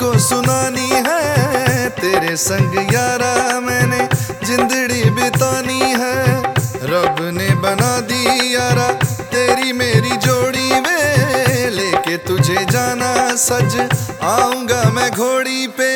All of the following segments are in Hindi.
तुझको सुनानी है, तेरे संग यारा मैंने जिंदड़ी बितानी है। रब ने बना दी यारा, तेरी मेरी जोड़ी वे, लेके तुझे जाना सज, आऊँगा मैं घोड़ी पे।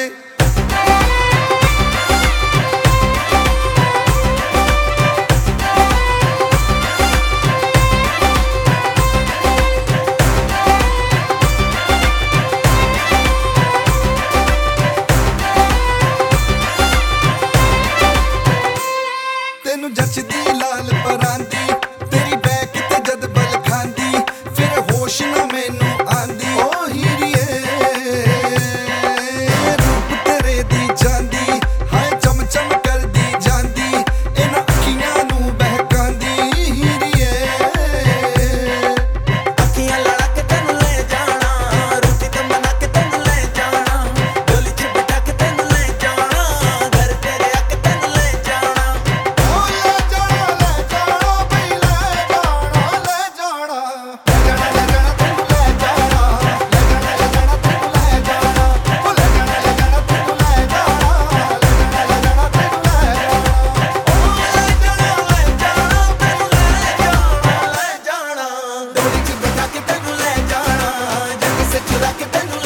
que tengo